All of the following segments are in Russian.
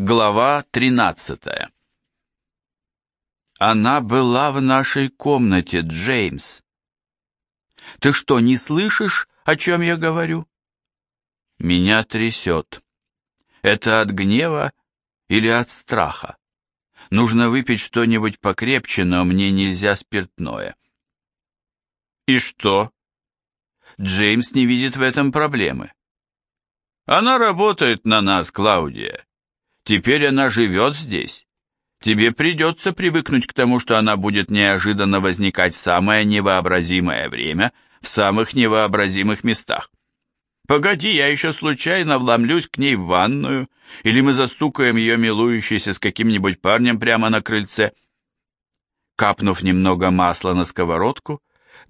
Глава 13 Она была в нашей комнате, Джеймс. Ты что, не слышишь, о чем я говорю? Меня трясет. Это от гнева или от страха? Нужно выпить что-нибудь покрепче, но мне нельзя спиртное. И что? Джеймс не видит в этом проблемы. Она работает на нас, Клаудия. Теперь она живет здесь. Тебе придется привыкнуть к тому, что она будет неожиданно возникать в самое невообразимое время, в самых невообразимых местах. Погоди, я еще случайно вломлюсь к ней в ванную, или мы застукаем ее милующейся с каким-нибудь парнем прямо на крыльце. Капнув немного масла на сковородку,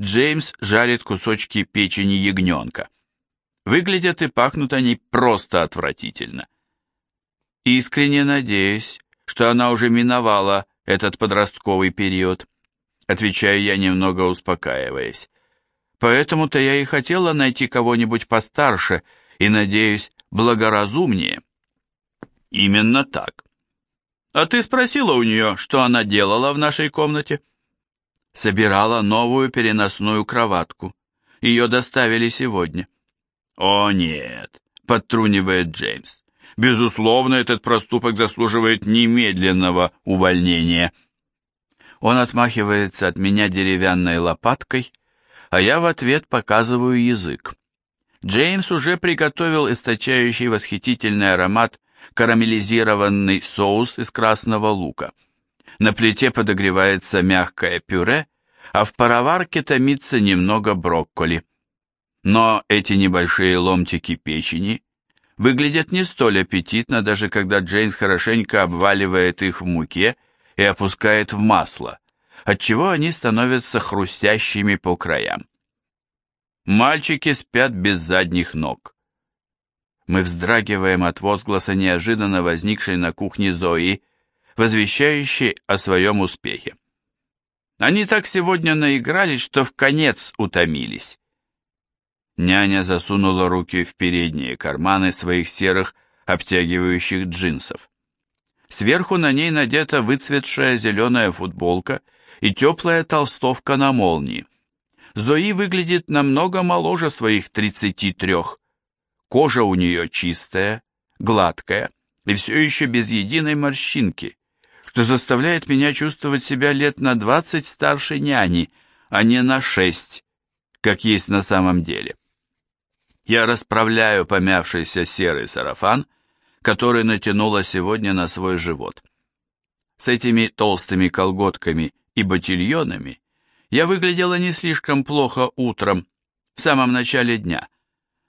Джеймс жарит кусочки печени ягненка. Выглядят и пахнут они просто отвратительно. Искренне надеюсь, что она уже миновала этот подростковый период. Отвечаю я, немного успокаиваясь. Поэтому-то я и хотела найти кого-нибудь постарше и, надеюсь, благоразумнее. Именно так. А ты спросила у нее, что она делала в нашей комнате? Собирала новую переносную кроватку. Ее доставили сегодня. «О, нет», — подтрунивает Джеймс. «Безусловно, этот проступок заслуживает немедленного увольнения». Он отмахивается от меня деревянной лопаткой, а я в ответ показываю язык. Джеймс уже приготовил источающий восхитительный аромат карамелизированный соус из красного лука. На плите подогревается мягкое пюре, а в пароварке томится немного брокколи. Но эти небольшие ломтики печени выглядят не столь аппетитно, даже когда Джеймс хорошенько обваливает их в муке и опускает в масло, отчего они становятся хрустящими по краям. Мальчики спят без задних ног. Мы вздрагиваем от возгласа неожиданно возникшей на кухне Зои, возвещающей о своем успехе. Они так сегодня наигрались, что в конец утомились. Няня засунула руки в передние карманы своих серых обтягивающих джинсов. Сверху на ней надета выцветшая зеленая футболка и теплая толстовка на молнии. Зои выглядит намного моложе своих 33. Кожа у нее чистая, гладкая и все еще без единой морщинки, что заставляет меня чувствовать себя лет на 20 старше няни, а не на 6, как есть на самом деле. Я расправляю помявшийся серый сарафан, который натянула сегодня на свой живот. С этими толстыми колготками и ботильонами я выглядела не слишком плохо утром, в самом начале дня,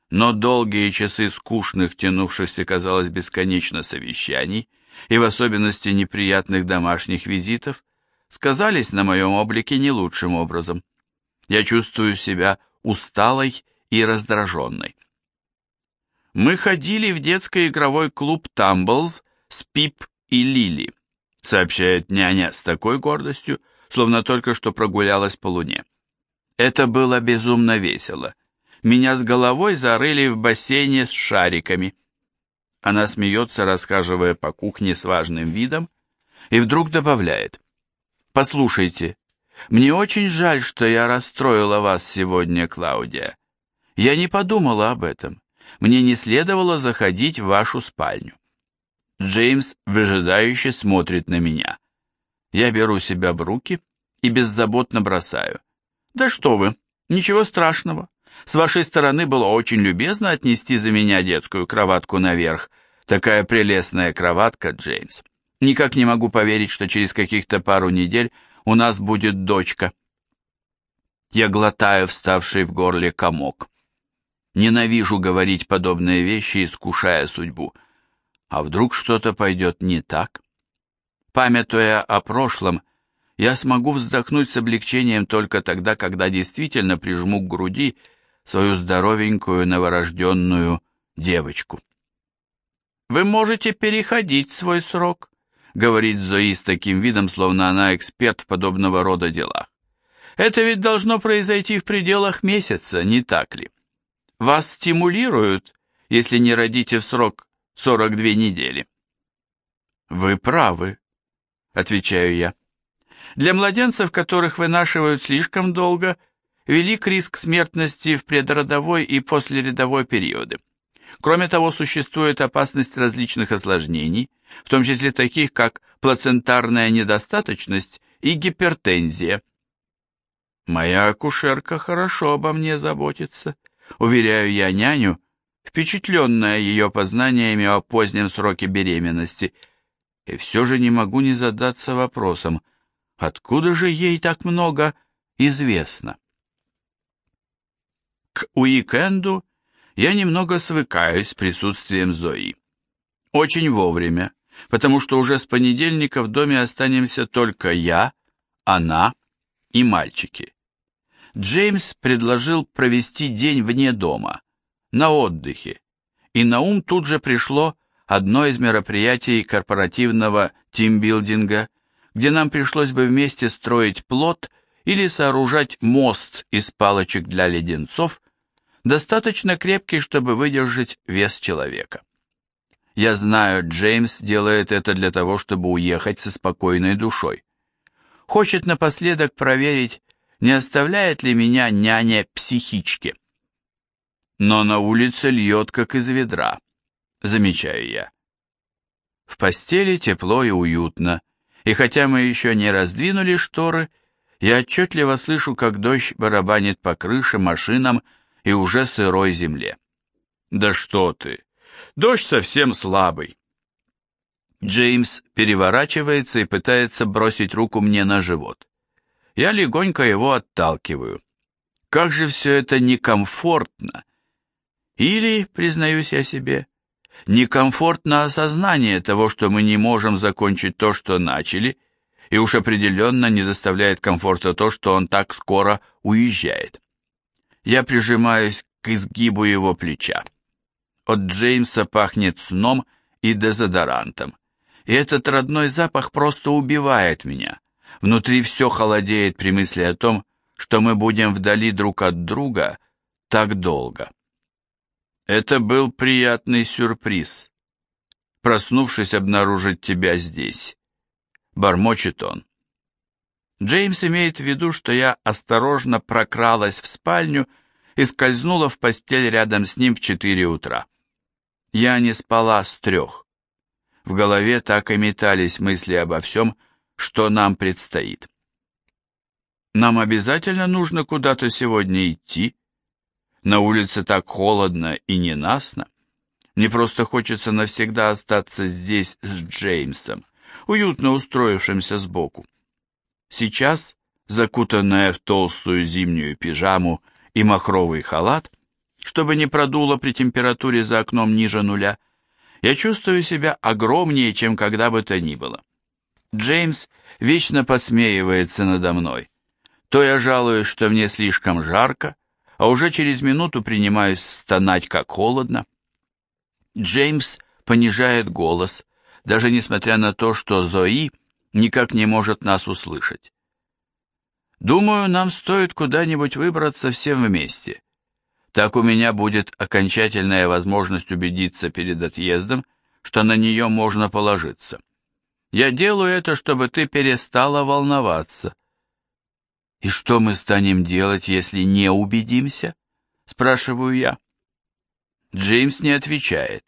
но долгие часы скучных, тянувшихся, казалось, бесконечно совещаний, и в особенности неприятных домашних визитов, сказались на моем облике не лучшим образом. Я чувствую себя усталой и раздраженной. Мы ходили в детский игровой клуб «Тамблз» с Пип и Лили, сообщает няня с такой гордостью, словно только что прогулялась по луне. Это было безумно весело. Меня с головой зарыли в бассейне с шариками. Она смеется, рассказывая по кухне с важным видом, и вдруг добавляет. «Послушайте, мне очень жаль, что я расстроила вас сегодня, Клаудия. Я не подумала об этом. Мне не следовало заходить в вашу спальню. Джеймс выжидающе смотрит на меня. Я беру себя в руки и беззаботно бросаю. Да что вы, ничего страшного. С вашей стороны было очень любезно отнести за меня детскую кроватку наверх. Такая прелестная кроватка, Джеймс. Никак не могу поверить, что через каких-то пару недель у нас будет дочка. Я глотаю вставший в горле комок. Ненавижу говорить подобные вещи, искушая судьбу. А вдруг что-то пойдет не так? Памятуя о прошлом, я смогу вздохнуть с облегчением только тогда, когда действительно прижму к груди свою здоровенькую новорожденную девочку. «Вы можете переходить свой срок», — говорит Зои с таким видом, словно она эксперт в подобного рода делах. «Это ведь должно произойти в пределах месяца, не так ли?» Вас стимулируют, если не родите в срок 42 недели. Вы правы, отвечаю я. Для младенцев, которых вынашивают слишком долго, велик риск смертности в предродовой и послеродовой периоды. Кроме того, существует опасность различных осложнений, в том числе таких, как плацентарная недостаточность и гипертензия. Моя акушерка хорошо обо мне заботится, уверяю я няню, впечатленная ее познаниями о позднем сроке беременности – и все же не могу не задаться вопросом, откуда же ей так много известно? К уикенду я немного свыкаюсь с присутствием Зои. Очень вовремя, потому что уже с понедельника в доме останемся только я, она и мальчики. Джеймс предложил провести день вне дома, на отдыхе, и на ум тут же пришло одно из мероприятий корпоративного тимбилдинга, где нам пришлось бы вместе строить плот или сооружать мост из палочек для леденцов, достаточно крепкий, чтобы выдержать вес человека. Я знаю, Джеймс делает это для того, чтобы уехать со спокойной душой. Хочет напоследок проверить, не оставляет ли меня няня психички. Но на улице льет, как из ведра замечаю я. В постели тепло и уютно, и хотя мы еще не раздвинули шторы, я отчетливо слышу, как дождь барабанит по крыше, машинам и уже сырой земле. Да что ты! Дождь совсем слабый. Джеймс переворачивается и пытается бросить руку мне на живот. Я легонько его отталкиваю. Как же все это некомфортно. Или, признаюсь я себе, некомфортно осознание того, что мы не можем закончить то, что начали, и уж определенно не доставляет комфорта то, что он так скоро уезжает. Я прижимаюсь к изгибу его плеча. От Джеймса пахнет сном и дезодорантом, и этот родной запах просто убивает меня. Внутри все холодеет при мысли о том, что мы будем вдали друг от друга так долго. Это был приятный сюрприз. Проснувшись, обнаружить тебя здесь. Бормочет он. Джеймс имеет в виду, что я осторожно прокралась в спальню и скользнула в постель рядом с ним в четыре утра. Я не спала с трех. В голове так и метались мысли обо всем, что нам предстоит. Нам обязательно нужно куда-то сегодня идти, на улице так холодно и ненастно. Мне просто хочется навсегда остаться здесь с Джеймсом, уютно устроившимся сбоку. Сейчас, закутанная в толстую зимнюю пижаму и махровый халат, чтобы не продуло при температуре за окном ниже нуля, я чувствую себя огромнее, чем когда бы то ни было. Джеймс вечно подсмеивается надо мной. То я жалуюсь, что мне слишком жарко, а уже через минуту принимаюсь стонать, как холодно. Джеймс понижает голос, даже несмотря на то, что Зои никак не может нас услышать. Думаю, нам стоит куда-нибудь выбраться всем вместе. Так у меня будет окончательная возможность убедиться перед отъездом, что на нее можно положиться. Я делаю это, чтобы ты перестала волноваться. «И что мы станем делать, если не убедимся?» – спрашиваю я. Джеймс не отвечает,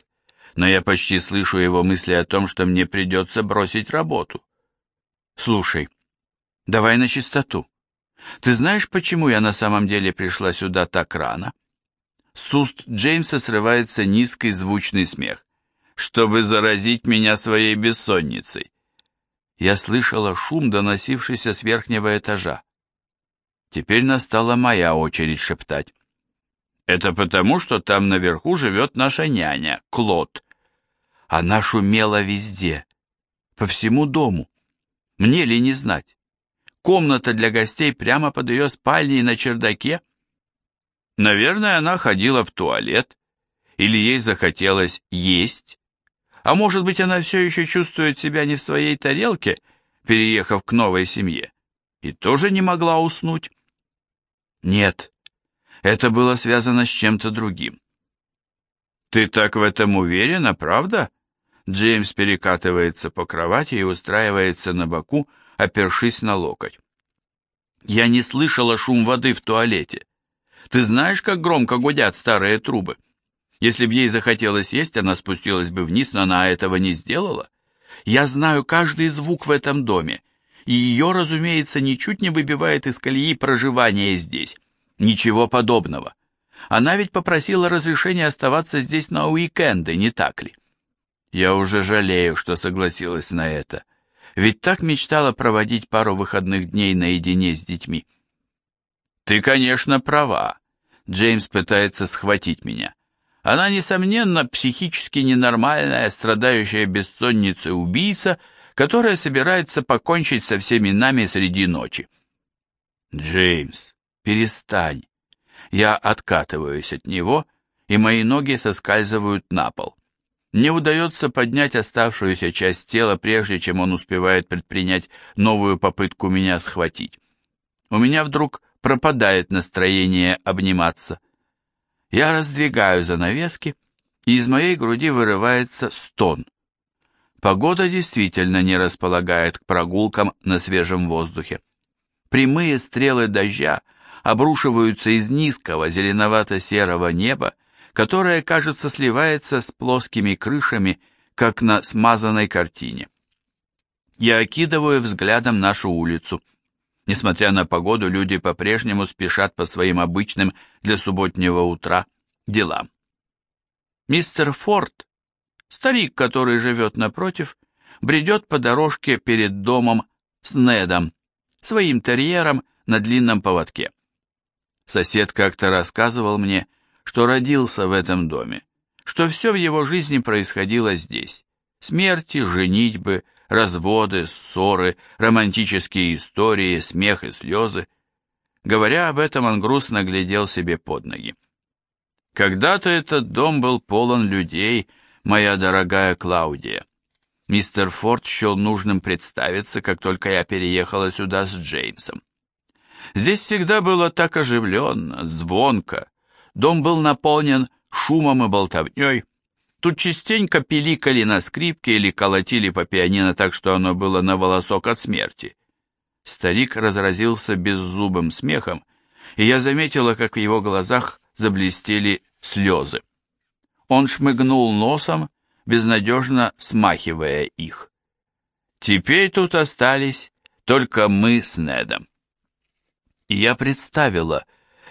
но я почти слышу его мысли о том, что мне придется бросить работу. «Слушай, давай на чистоту. Ты знаешь, почему я на самом деле пришла сюда так рано?» С уст Джеймса срывается низкий звучный смех. «Чтобы заразить меня своей бессонницей!» Я слышала шум, доносившийся с верхнего этажа. Теперь настала моя очередь шептать. Это потому, что там наверху живет наша няня, Клод. Она шумела везде, по всему дому. Мне ли не знать? Комната для гостей прямо под ее спальней на чердаке. Наверное, она ходила в туалет, или ей захотелось есть. А может быть, она все еще чувствует себя не в своей тарелке, переехав к новой семье, и тоже не могла уснуть. Нет, это было связано с чем-то другим. Ты так в этом уверена, правда? Джеймс перекатывается по кровати и устраивается на боку, опершись на локоть. Я не слышала шум воды в туалете. Ты знаешь, как громко гудят старые трубы? Если б ей захотелось есть, она спустилась бы вниз, но она этого не сделала. Я знаю каждый звук в этом доме, и ее, разумеется, ничуть не выбивает из колеи проживания здесь. Ничего подобного. Она ведь попросила разрешения оставаться здесь на уикенды, не так ли? Я уже жалею, что согласилась на это. Ведь так мечтала проводить пару выходных дней наедине с детьми. Ты, конечно, права. Джеймс пытается схватить меня. Она, несомненно, психически ненормальная, страдающая бессонницей убийца, которая собирается покончить со всеми нами среди ночи. Джеймс, перестань. Я откатываюсь от него, и мои ноги соскальзывают на пол. Мне удается поднять оставшуюся часть тела, прежде чем он успевает предпринять новую попытку меня схватить. У меня вдруг пропадает настроение обниматься. Я раздвигаю занавески, и из моей груди вырывается стон. Погода действительно не располагает к прогулкам на свежем воздухе. Прямые стрелы дождя обрушиваются из низкого зеленовато-серого неба, которое, кажется, сливается с плоскими крышами, как на смазанной картине. Я окидываю взглядом нашу улицу. Несмотря на погоду, люди по-прежнему спешат по своим обычным для субботнего утра делам. Мистер Форд, старик, который живет напротив, бредет по дорожке перед домом с Недом, своим терьером на длинном поводке. Сосед как-то рассказывал мне, что родился в этом доме, что все в его жизни происходило здесь. Смерти, женитьбы, разводы, ссоры, романтические истории, смех и слезы. Говоря об этом, он грустно глядел себе под ноги. Когда-то этот дом был полон людей, моя дорогая Клаудия. Мистер Форд счел нужным представиться, как только я переехала сюда с Джеймсом. Здесь всегда было так оживленно, звонко. Дом был наполнен шумом и болтовней, Тут частенько пиликали на скрипке или колотили по пианино так, что оно было на волосок от смерти. Старик разразился беззубым смехом, и я заметила, как в его глазах заблестели слезы. Он шмыгнул носом, безнадежно смахивая их. Теперь тут остались только мы с Недом. И я представила,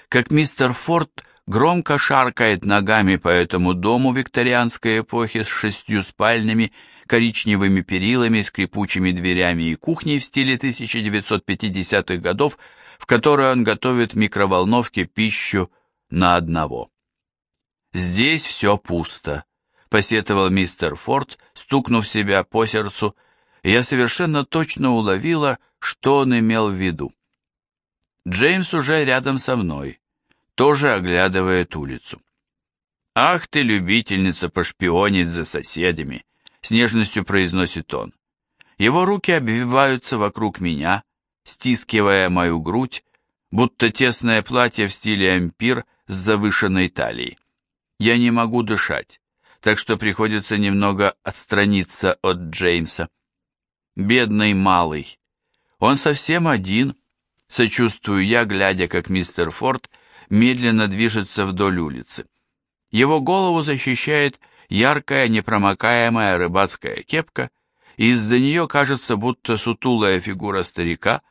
как мистер Форд громко шаркает ногами по этому дому викторианской эпохи с шестью спальнями, коричневыми перилами, скрипучими дверями и кухней в стиле 1950-х годов, в которой он готовит в микроволновке пищу на одного. «Здесь все пусто», — посетовал мистер Форд, стукнув себя по сердцу, и я совершенно точно уловила, что он имел в виду. Джеймс уже рядом со мной тоже оглядывает улицу. «Ах ты, любительница пошпионить за соседями!» — с нежностью произносит он. Его руки обвиваются вокруг меня, стискивая мою грудь, будто тесное платье в стиле ампир с завышенной талией. Я не могу дышать, так что приходится немного отстраниться от Джеймса. Бедный малый. Он совсем один, сочувствую я, глядя, как мистер Форд медленно движется вдоль улицы. Его голову защищает яркая непромокаемая рыбацкая кепка, и из-за нее кажется, будто сутулая фигура старика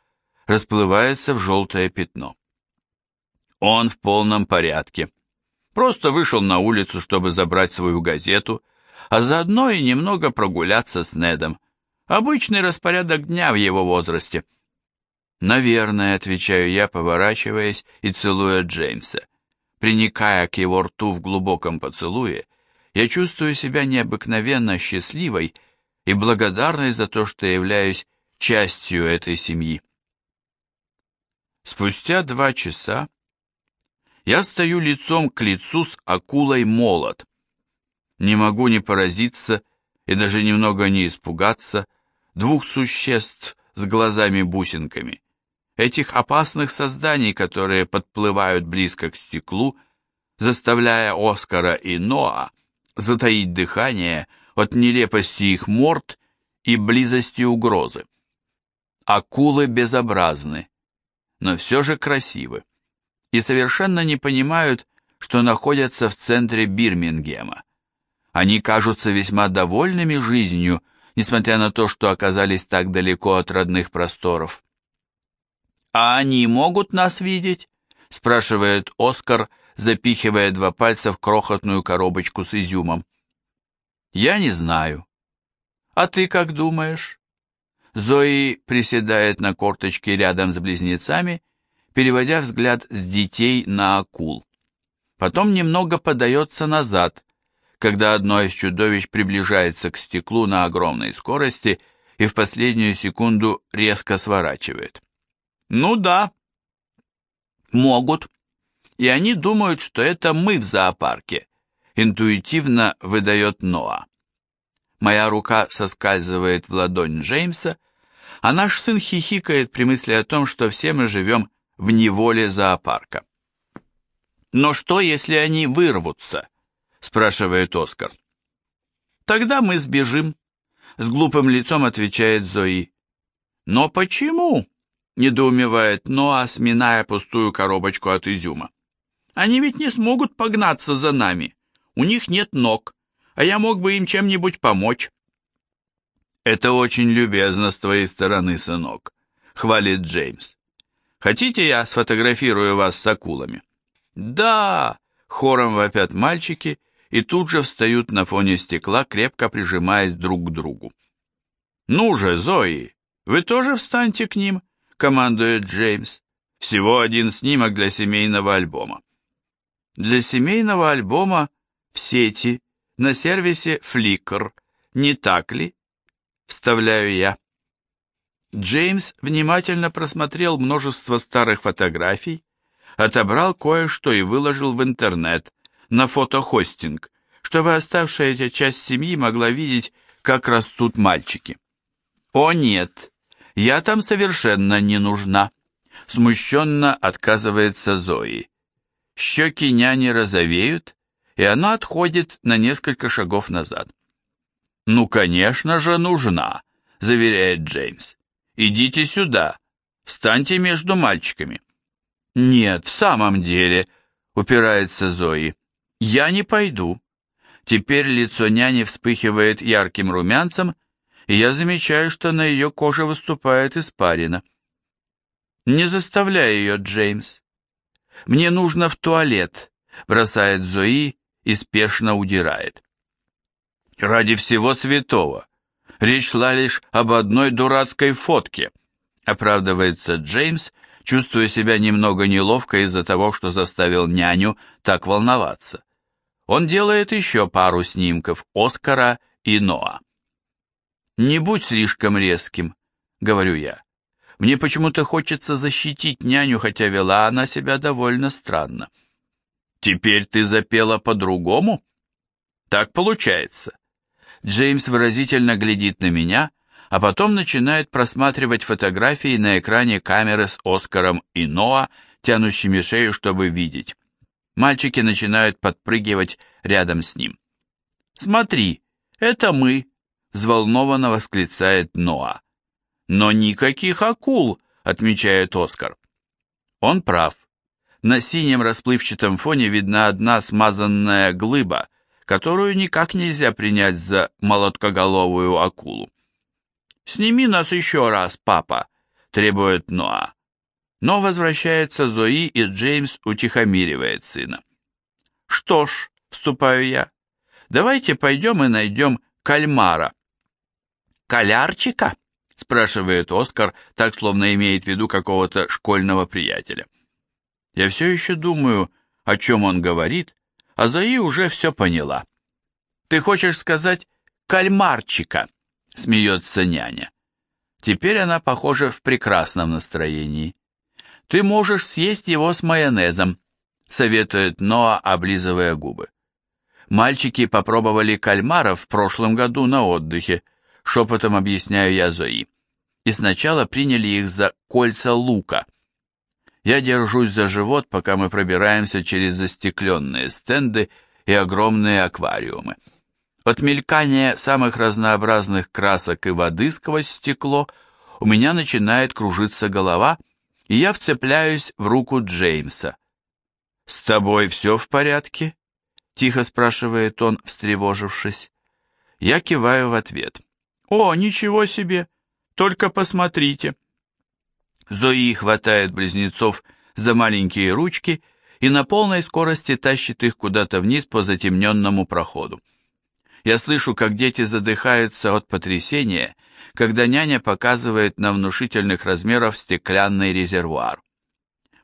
расплывается в желтое пятно. Он в полном порядке. Просто вышел на улицу, чтобы забрать свою газету, а заодно и немного прогуляться с Недом. Обычный распорядок дня в его возрасте – «Наверное», — отвечаю я, поворачиваясь и целуя Джеймса. Приникая к его рту в глубоком поцелуе, я чувствую себя необыкновенно счастливой и благодарной за то, что являюсь частью этой семьи. Спустя два часа я стою лицом к лицу с акулой молот. Не могу не поразиться и даже немного не испугаться двух существ с глазами-бусинками этих опасных созданий, которые подплывают близко к стеклу, заставляя Оскара и Ноа затаить дыхание от нелепости их морд и близости угрозы. Акулы безобразны, но все же красивы, и совершенно не понимают, что находятся в центре Бирмингема. Они кажутся весьма довольными жизнью, несмотря на то, что оказались так далеко от родных просторов. «А они могут нас видеть?» – спрашивает Оскар, запихивая два пальца в крохотную коробочку с изюмом. «Я не знаю. А ты как думаешь?» Зои приседает на корточке рядом с близнецами, переводя взгляд с детей на акул. Потом немного подается назад, когда одно из чудовищ приближается к стеклу на огромной скорости и в последнюю секунду резко сворачивает. Ну да, могут. И они думают, что это мы в зоопарке, интуитивно выдает Ноа. Моя рука соскальзывает в ладонь Джеймса, а наш сын хихикает при мысли о том, что все мы живем в неволе зоопарка. «Но что, если они вырвутся?» — спрашивает Оскар. «Тогда мы сбежим», — с глупым лицом отвечает Зои. «Но почему?» — недоумевает Ноа, сминая пустую коробочку от изюма. «Они ведь не смогут погнаться за нами. У них нет ног, а я мог бы им чем-нибудь помочь». «Это очень любезно с твоей стороны, сынок», — хвалит Джеймс. «Хотите, я сфотографирую вас с акулами?» «Да!» — хором вопят мальчики и тут же встают на фоне стекла, крепко прижимаясь друг к другу. «Ну же, Зои, вы тоже встаньте к ним», — командует Джеймс. «Всего один снимок для семейного альбома». Для семейного альбома в сети на сервисе Flickr, не так ли? Вставляю я. Джеймс внимательно просмотрел множество старых фотографий, отобрал кое-что и выложил в интернет, на фотохостинг, чтобы оставшаяся часть семьи могла видеть, как растут мальчики. «О нет, я там совершенно не нужна», — смущенно отказывается Зои. Щеки няни розовеют, и она отходит на несколько шагов назад. «Ну, конечно же, нужна», — заверяет Джеймс. «Идите сюда, встаньте между мальчиками». «Нет, в самом деле», — упирается Зои. «Я не пойду». Теперь лицо няни вспыхивает ярким румянцем, и я замечаю, что на ее коже выступает испарина. «Не заставляй ее, Джеймс. Мне нужно в туалет», — бросает Зои и спешно удирает. «Ради всего святого! Речь шла лишь об одной дурацкой фотке», — оправдывается Джеймс, чувствуя себя немного неловко из-за того, что заставил няню так волноваться. Он делает еще пару снимков Оскара и Ноа. «Не будь слишком резким», — говорю я. Мне почему-то хочется защитить няню, хотя вела она себя довольно странно. «Теперь ты запела по-другому?» «Так получается». Джеймс выразительно глядит на меня, а потом начинает просматривать фотографии на экране камеры с Оскаром и Ноа, тянущими шею, чтобы видеть. Мальчики начинают подпрыгивать рядом с ним. «Смотри, это мы!» — взволнованно восклицает Ноа. «Но никаких акул!» — отмечает Оскар. Он прав. На синем расплывчатом фоне видна одна смазанная глыба, которую никак нельзя принять за молоткоголовую акулу. «Сними нас еще раз, папа!» — требует Ноа. Но возвращается Зои, и Джеймс утихомиривает сына. «Что ж», — вступаю я, — «давайте пойдем и найдем кальмара». «Колярчика?» — спрашивает Оскар, так словно имеет в виду какого-то школьного приятеля. Я все еще думаю, о чем он говорит, а Зои уже все поняла. «Ты хочешь сказать кальмарчика?» — смеется няня. Теперь она, похоже, в прекрасном настроении. «Ты можешь съесть его с майонезом», — советует Ноа, облизывая губы. «Мальчики попробовали кальмаров в прошлом году на отдыхе», — шепотом объясняю я Зои. «И сначала приняли их за кольца лука». Я держусь за живот, пока мы пробираемся через застекленные стенды и огромные аквариумы. От мелькания самых разнообразных красок и воды сквозь стекло у меня начинает кружиться голова, и я вцепляюсь в руку Джеймса. «С тобой все в порядке?» — тихо спрашивает он, встревожившись. Я киваю в ответ. «О, ничего себе! Только посмотрите!» Зои хватает близнецов за маленькие ручки и на полной скорости тащит их куда-то вниз по затемненному проходу. Я слышу, как дети задыхаются от потрясения, когда няня показывает на внушительных размеров стеклянный резервуар.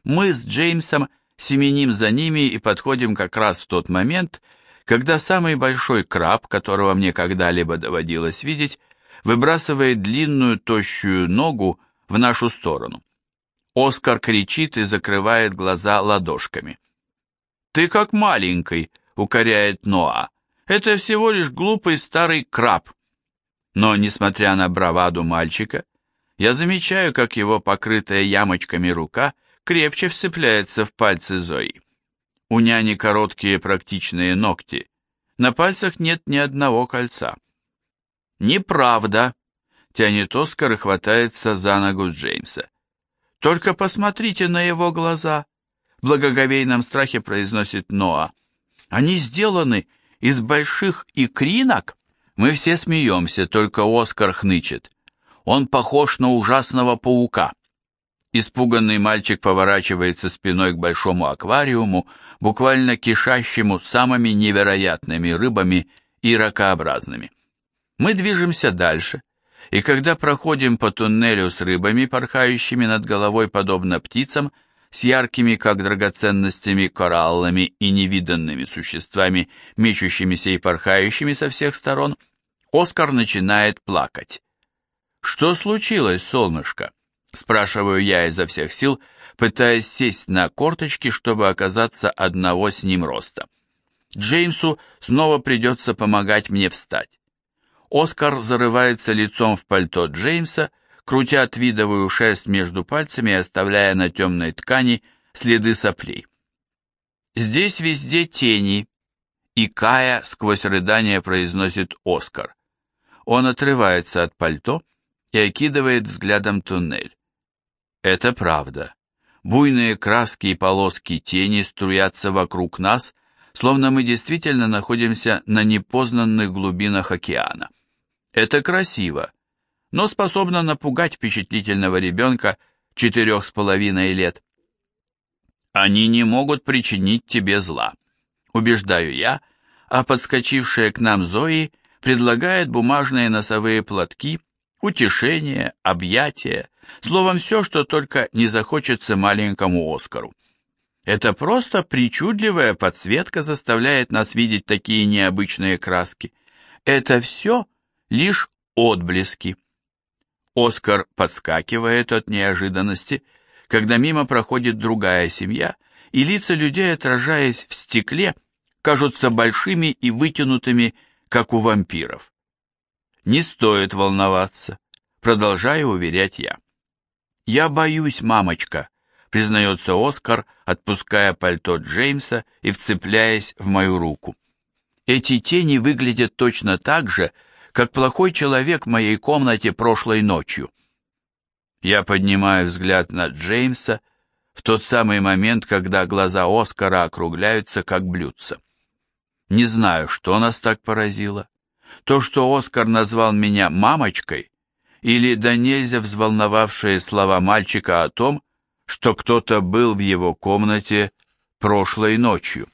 Мы с Джеймсом семеним за ними и подходим как раз в тот момент, когда самый большой краб, которого мне когда-либо доводилось видеть, выбрасывает длинную тощую ногу в нашу сторону. Оскар кричит и закрывает глаза ладошками. «Ты как маленький», — укоряет Ноа. «Это всего лишь глупый старый краб». Но, несмотря на браваду мальчика, я замечаю, как его покрытая ямочками рука крепче вцепляется в пальцы Зои. У няни короткие практичные ногти. На пальцах нет ни одного кольца. «Неправда», — тянет Оскар и хватается за ногу Джеймса. Только посмотрите на его глаза, в благоговейном страхе произносит Ноа. Они сделаны из больших икринок. Мы все смеемся, только Оскар хнычет. Он похож на ужасного паука. Испуганный мальчик поворачивается спиной к большому аквариуму, буквально кишащему самыми невероятными рыбами и ракообразными. Мы движемся дальше, и когда проходим по туннелю с рыбами, порхающими над головой подобно птицам, с яркими, как драгоценностями, кораллами и невиданными существами, мечущимися и порхающими со всех сторон, Оскар начинает плакать. «Что случилось, солнышко?» – спрашиваю я изо всех сил, пытаясь сесть на корточки, чтобы оказаться одного с ним роста. Джеймсу снова придется помогать мне встать. Оскар зарывается лицом в пальто Джеймса, крутя твидовую шерсть между пальцами и оставляя на темной ткани следы соплей. «Здесь везде тени», и Кая сквозь рыдание произносит Оскар. Он отрывается от пальто и окидывает взглядом туннель. Это правда. Буйные краски и полоски тени струятся вокруг нас, словно мы действительно находимся на непознанных глубинах океана. Это красиво, но способно напугать впечатлительного ребенка четырех с половиной лет. Они не могут причинить тебе зла, убеждаю я, а подскочившая к нам Зои предлагает бумажные носовые платки, утешение, объятия, словом, все, что только не захочется маленькому Оскару. Это просто причудливая подсветка заставляет нас видеть такие необычные краски. Это все лишь отблески. Оскар подскакивает от неожиданности, когда мимо проходит другая семья, и лица людей, отражаясь в стекле, кажутся большими и вытянутыми, как у вампиров. Не стоит волноваться, продолжаю уверять я. Я боюсь, мамочка, признается Оскар, отпуская пальто Джеймса и вцепляясь в мою руку. Эти тени выглядят точно так же, как плохой человек в моей комнате прошлой ночью. Я поднимаю взгляд на Джеймса в тот самый момент, когда глаза Оскара округляются, как блюдца. Не знаю, что нас так поразило. То, что Оскар назвал меня «мамочкой», или до нельзя взволновавшие слова мальчика о том, что кто-то был в его комнате прошлой ночью.